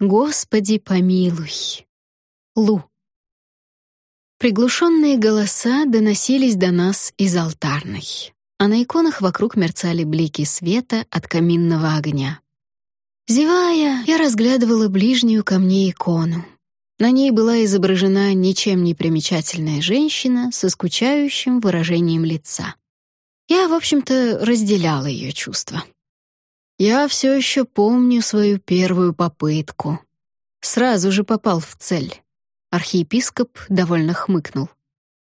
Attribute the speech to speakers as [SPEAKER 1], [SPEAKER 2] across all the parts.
[SPEAKER 1] Господи, помилуй. Лу. Приглушенные голоса доносились до нас из алтарной, а на иконах вокруг мерцали блики света от каминного огня. Зевая, я разглядывала ближнюю ко мне икону. На ней была изображена ничем не примечательная женщина со скучающим выражением лица. Я, в общем-то, разделяла ее чувства. Я все еще помню свою первую попытку. Сразу же попал в цель. Архиепископ довольно хмыкнул.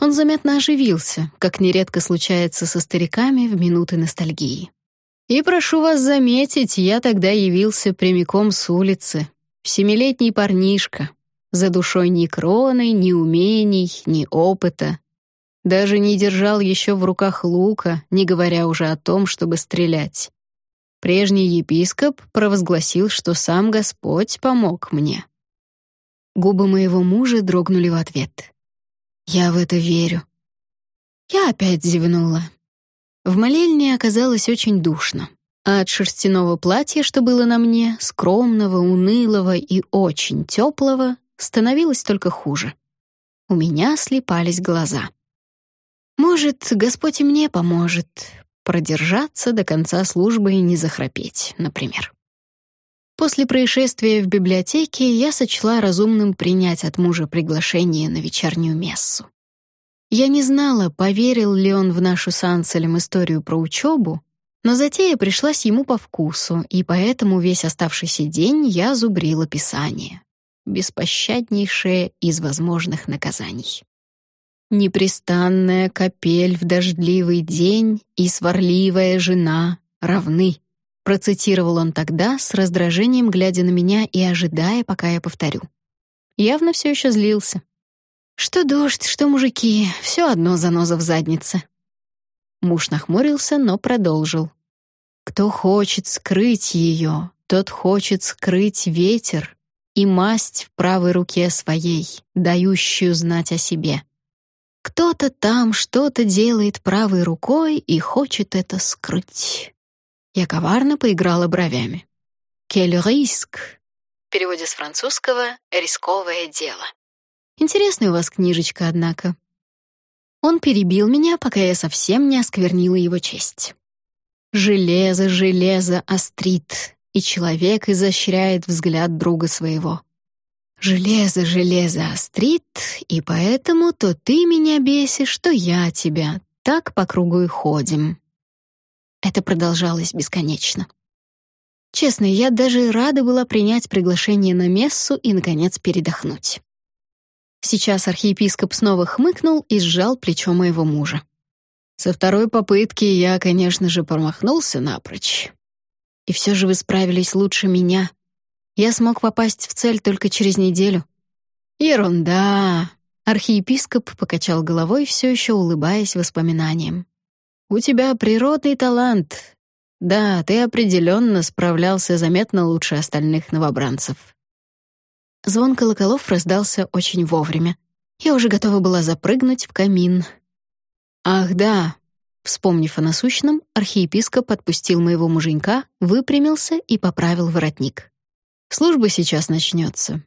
[SPEAKER 1] Он заметно оживился, как нередко случается со стариками в минуты ностальгии. И прошу вас заметить, я тогда явился прямиком с улицы. Семилетний парнишка. За душой ни кроны, ни умений, ни опыта. Даже не держал еще в руках лука, не говоря уже о том, чтобы стрелять. Прежний епископ провозгласил, что сам Господь помог мне. Губы моего мужа дрогнули в ответ. «Я в это верю». Я опять зевнула. В молельне оказалось очень душно, а от шерстяного платья, что было на мне, скромного, унылого и очень теплого, становилось только хуже. У меня слепались глаза. Может, Господь и мне поможет, продержаться до конца службы и не захрапеть, например. После происшествия в библиотеке я сочла разумным принять от мужа приглашение на вечернюю мессу. Я не знала, поверил ли он в нашу с Анселем историю про учебу, но затея пришлась ему по вкусу, и поэтому весь оставшийся день я зубрила Писание. Беспощаднейшее из возможных наказаний. Непрестанная капель в дождливый день и сварливая жена равны. Процитировал он тогда с раздражением, глядя на меня и ожидая, пока я повторю. Явно все еще злился. Что дождь, что мужики, все одно заноза в заднице. Муж нахмурился, но продолжил. Кто хочет скрыть ее, тот хочет скрыть ветер и масть в правой руке своей, дающую знать о себе. Кто-то там что-то делает правой рукой и хочет это скрыть. Я коварно поиграла бровями. «Quel risque?» В переводе с французского «рисковое дело». Интересная у вас книжечка, однако. Он перебил меня, пока я совсем не осквернила его честь. Железо, железо острит, и человек изощряет взгляд друга своего. Железо, железо острит, и поэтому то ты меня бесишь, то я тебя. Так по кругу и ходим. Это продолжалось бесконечно. Честно, я даже рада была принять приглашение на мессу и, наконец, передохнуть. Сейчас архиепископ снова хмыкнул и сжал плечо моего мужа. Со второй попытки я, конечно же, промахнулся напрочь. И все же вы справились лучше меня, я смог попасть в цель только через неделю. Ерунда. Архиепископ покачал головой, все еще улыбаясь воспоминаниям. У тебя природный талант. Да, ты определенно справлялся заметно лучше остальных новобранцев. Звон колоколов раздался очень вовремя. Я уже готова была запрыгнуть в камин. Ах, да. Вспомнив о насущном, архиепископ отпустил моего муженька, выпрямился и поправил воротник. Служба сейчас начнется.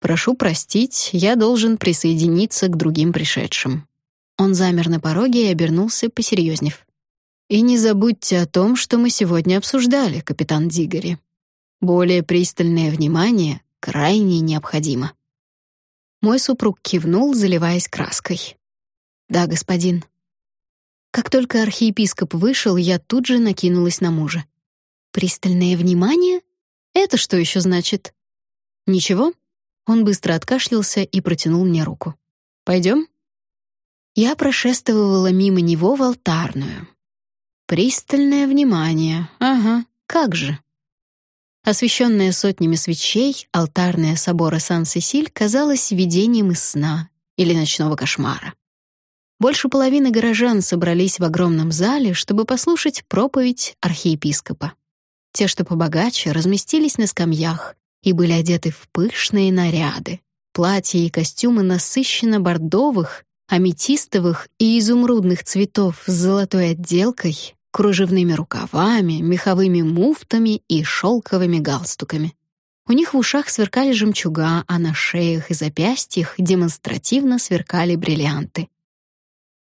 [SPEAKER 1] Прошу простить, я должен присоединиться к другим пришедшим. Он замер на пороге и обернулся, посерьезнев. И не забудьте о том, что мы сегодня обсуждали, капитан Дигори. Более пристальное внимание крайне необходимо. Мой супруг кивнул, заливаясь краской. Да, господин. Как только архиепископ вышел, я тут же накинулась на мужа. Пристальное внимание? Это что еще значит? Ничего? Он быстро откашлялся и протянул мне руку. Пойдем? Я прошествовала мимо него в алтарную. Пристальное внимание. Ага, как же. Освещенная сотнями свечей, алтарная собора Сан-Сесиль казалась видением из сна или ночного кошмара. Больше половины горожан собрались в огромном зале, чтобы послушать проповедь архиепископа. Те, что побогаче, разместились на скамьях и были одеты в пышные наряды. Платья и костюмы насыщенно бордовых, аметистовых и изумрудных цветов с золотой отделкой, кружевными рукавами, меховыми муфтами и шелковыми галстуками. У них в ушах сверкали жемчуга, а на шеях и запястьях демонстративно сверкали бриллианты.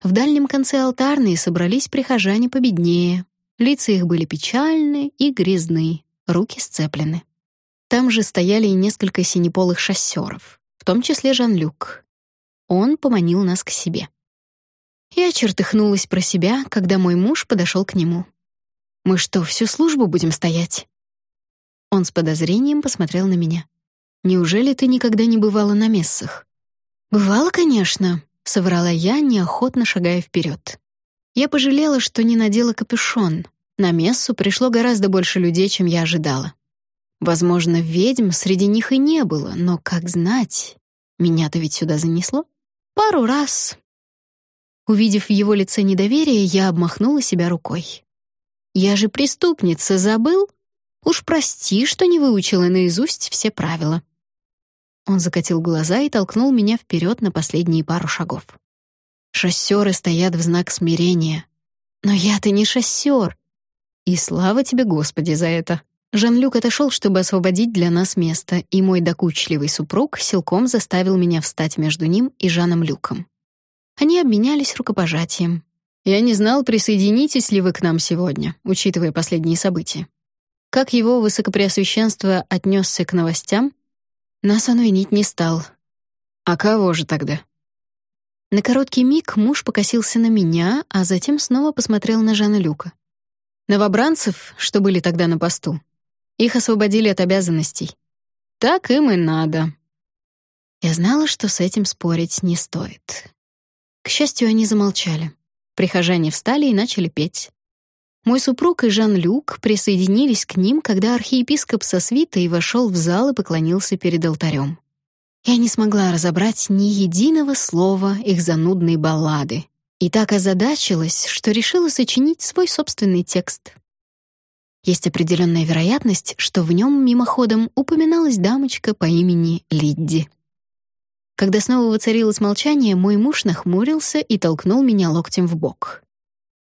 [SPEAKER 1] В дальнем конце алтарной собрались прихожане победнее. Лица их были печальны и грязны, руки сцеплены. Там же стояли и несколько синеполых шоссеров, в том числе Жан-Люк. Он поманил нас к себе. Я чертыхнулась про себя, когда мой муж подошел к нему. «Мы что, всю службу будем стоять?» Он с подозрением посмотрел на меня. «Неужели ты никогда не бывала на мессах?» «Бывала, конечно», — соврала я, неохотно шагая вперед. Я пожалела, что не надела капюшон. На мессу пришло гораздо больше людей, чем я ожидала. Возможно, ведьм среди них и не было, но как знать? Меня-то ведь сюда занесло. Пару раз. Увидев в его лице недоверие, я обмахнула себя рукой. «Я же преступница, забыл? Уж прости, что не выучила наизусть все правила». Он закатил глаза и толкнул меня вперед на последние пару шагов. Шоссеры стоят в знак смирения. Но я-то не шоссер. И слава тебе, Господи, за это. Жан-Люк отошел, чтобы освободить для нас место, и мой докучливый супруг силком заставил меня встать между ним и Жаном Люком. Они обменялись рукопожатием. Я не знал, присоединитесь ли вы к нам сегодня, учитывая последние события. Как его высокопреосвященство отнесся к новостям, нас он винить не стал. А кого же тогда? На короткий миг муж покосился на меня, а затем снова посмотрел на Жана Люка. Новобранцев, что были тогда на посту, их освободили от обязанностей. Так им и надо. Я знала, что с этим спорить не стоит. К счастью, они замолчали. Прихожане встали и начали петь. Мой супруг и Жан-Люк присоединились к ним, когда архиепископ со свитой вошел в зал и поклонился перед алтарем. Я не смогла разобрать ни единого слова их занудной баллады и так озадачилась, что решила сочинить свой собственный текст. Есть определенная вероятность, что в нем мимоходом упоминалась дамочка по имени Лидди. Когда снова воцарилось молчание, мой муж нахмурился и толкнул меня локтем в бок.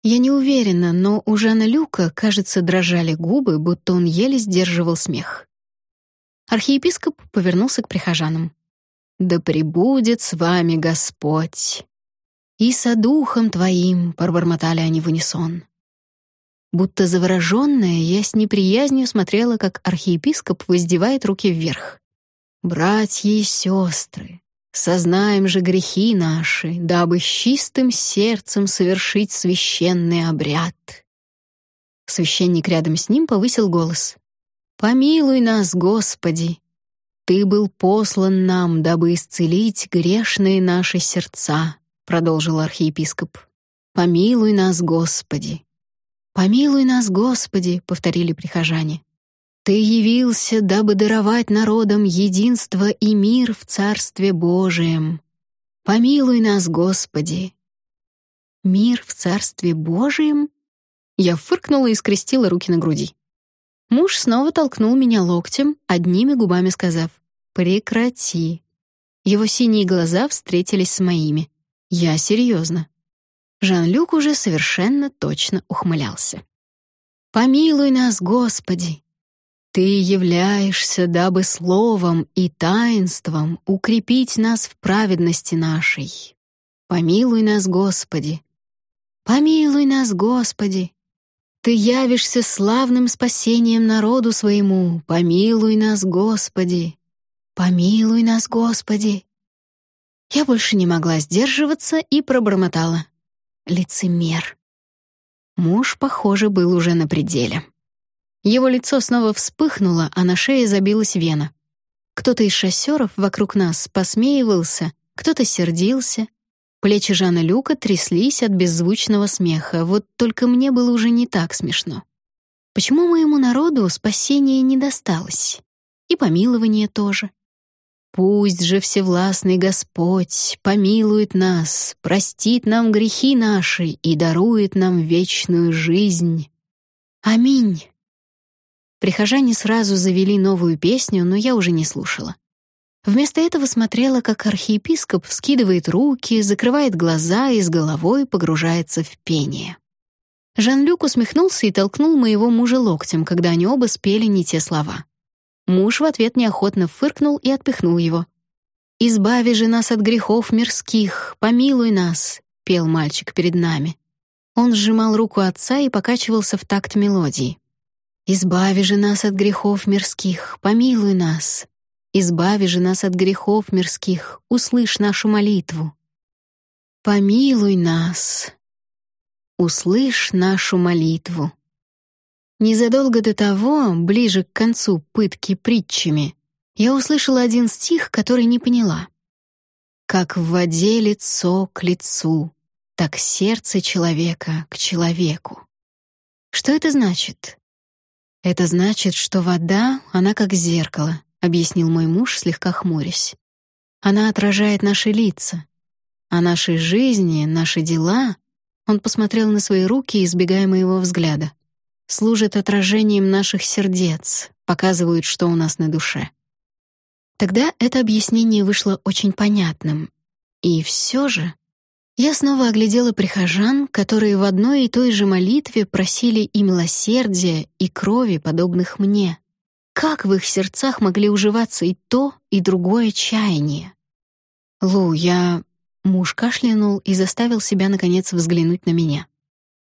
[SPEAKER 1] Я не уверена, но у Жана Люка, кажется, дрожали губы, будто он еле сдерживал смех. Архиепископ повернулся к прихожанам. «Да пребудет с вами Господь!» «И со духом твоим!» — пробормотали они в унисон. Будто завороженная, я с неприязнью смотрела, как архиепископ воздевает руки вверх. «Братья и сестры, Сознаем же грехи наши, дабы с чистым сердцем совершить священный обряд. Священник рядом с ним повысил голос. «Помилуй нас, Господи! Ты был послан нам, дабы исцелить грешные наши сердца», продолжил архиепископ. «Помилуй нас, Господи!» «Помилуй нас, Господи!» — повторили прихожане. Ты явился, дабы даровать народам единство и мир в Царстве Божием. Помилуй нас, Господи. Мир в Царстве Божием? Я фыркнула и скрестила руки на груди. Муж снова толкнул меня локтем, одними губами сказав «Прекрати». Его синие глаза встретились с моими. Я серьезно. Жан-Люк уже совершенно точно ухмылялся. «Помилуй нас, Господи! Ты являешься, дабы словом и таинством укрепить нас в праведности нашей. Помилуй нас, Господи. Помилуй нас, Господи. Ты явишься славным спасением народу своему. Помилуй нас, Господи. Помилуй нас, Господи. Я больше не могла сдерживаться и пробормотала. Лицемер. Муж, похоже, был уже на пределе. Его лицо снова вспыхнуло, а на шее забилась вена. Кто-то из шоссеров вокруг нас посмеивался, кто-то сердился. Плечи Жана Люка тряслись от беззвучного смеха, вот только мне было уже не так смешно. Почему моему народу спасение не досталось? И помилование тоже. Пусть же всевластный Господь помилует нас, простит нам грехи наши и дарует нам вечную жизнь. Аминь. Прихожане сразу завели новую песню, но я уже не слушала. Вместо этого смотрела, как архиепископ вскидывает руки, закрывает глаза и с головой погружается в пение. Жан-Люк усмехнулся и толкнул моего мужа локтем, когда они оба спели не те слова. Муж в ответ неохотно фыркнул и отпихнул его. «Избави же нас от грехов мирских, помилуй нас», — пел мальчик перед нами. Он сжимал руку отца и покачивался в такт мелодии. «Избави же нас от грехов мирских, помилуй нас. Избави же нас от грехов мирских, услышь нашу молитву. Помилуй нас. Услышь нашу молитву». Незадолго до того, ближе к концу пытки притчами, я услышала один стих, который не поняла. «Как в воде лицо к лицу, так сердце человека к человеку». Что это значит? Это значит, что вода, она как зеркало, объяснил мой муж, слегка хмурясь. Она отражает наши лица, а наши жизни, наши дела. Он посмотрел на свои руки, избегая моего взгляда служат отражением наших сердец, показывают, что у нас на душе. Тогда это объяснение вышло очень понятным. И все же я снова оглядела прихожан, которые в одной и той же молитве просили и милосердия, и крови, подобных мне. Как в их сердцах могли уживаться и то, и другое чаяние? Лу, я... Муж кашлянул и заставил себя, наконец, взглянуть на меня.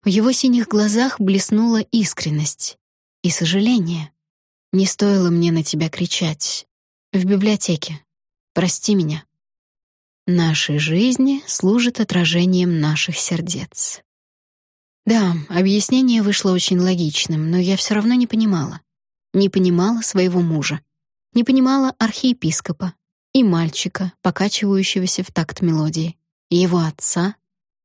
[SPEAKER 1] В его синих глазах блеснула искренность и сожаление. Не стоило мне на тебя кричать. В библиотеке. Прости меня. Наши жизни служат отражением наших сердец. Да, объяснение вышло очень логичным, но я все равно не понимала. Не понимала своего мужа. Не понимала архиепископа и мальчика, покачивающегося в такт мелодии, и его отца,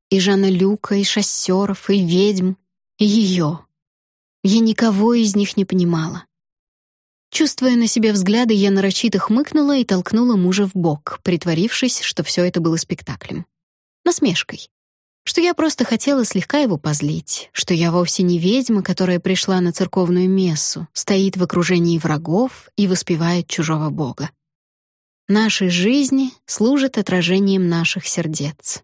[SPEAKER 1] и Жана Люка, и шоссеров, и ведьм, и ее. Я никого из них не понимала. Чувствуя на себе взгляды, я нарочито хмыкнула и толкнула мужа в бок, притворившись, что все это было спектаклем. Насмешкой. Что я просто хотела слегка его позлить, что я вовсе не ведьма, которая пришла на церковную мессу, стоит в окружении врагов и воспевает чужого бога. Наши жизни служат отражением наших сердец.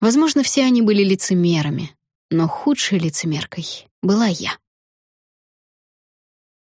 [SPEAKER 1] Возможно, все они были лицемерами, но худшей лицемеркой была я.